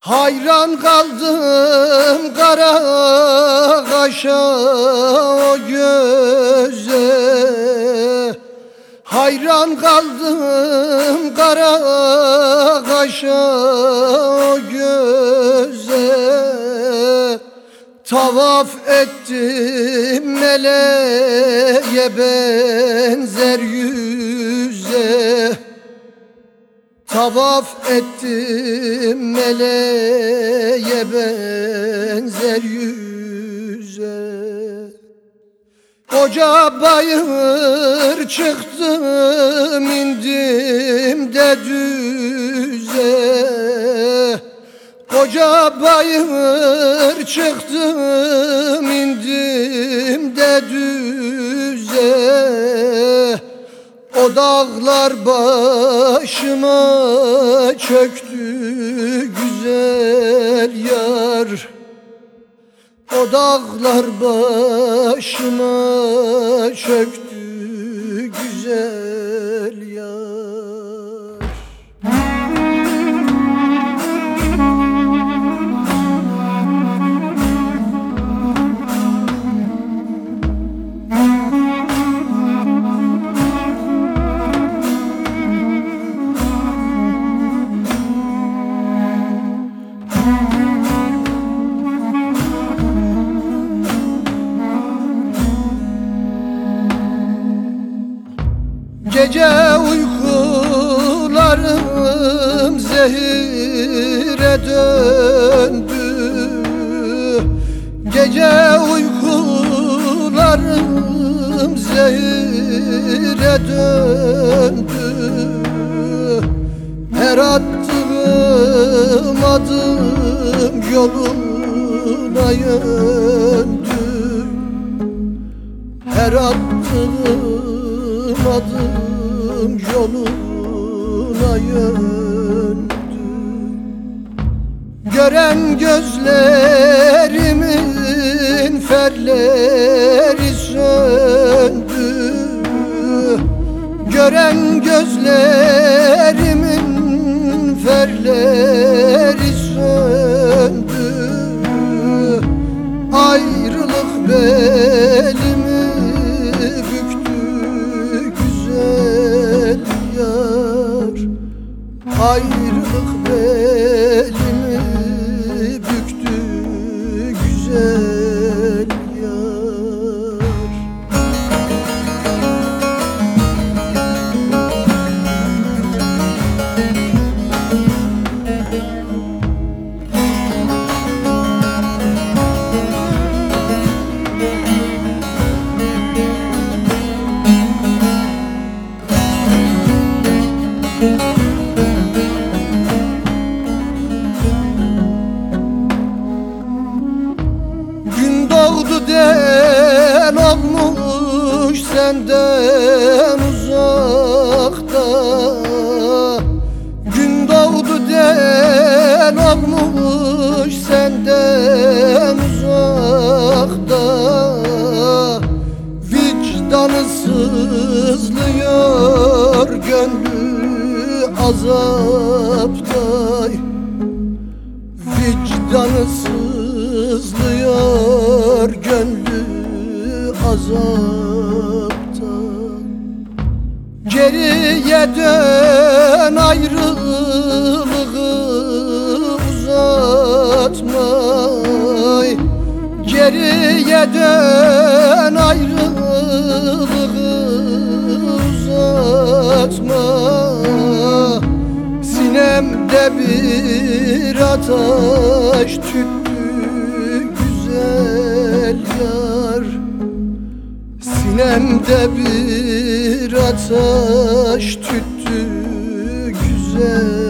Hayran kaldım kara kaşa o göze. Hayran kaldım kara kaşa o göze. Tavaf ettim meleğe benzer yüze Tavaf ettim meleğe benzer yüze. Koca bayır çıktım indim de düze. Koca bayır çıktım o dağlar başıma çöktü güzel yar. O dağlar başıma çöktü güzel Gece uykularım zehire döndü. Gece uykularım zehire döndü. Her attığım adım yoluna yöndü. Her attığım adım yoluna yöndü. Gören gözlerimin ferleri söndü. Gören gözlerimin ferleri Gün doğdu den olmuş senden uzakta. Gün doğdu den olmuş senden uzakta. Vicdanı sızlıyor gönlü azapta Vicdanı sızlıyor gönlü azapta Geriye dön ayrılığı uzatma Geriye dön ayrılığı uzatma Sinemde bir ataş tüttü güzel yar. Sinemde bir ataş tüttü güzel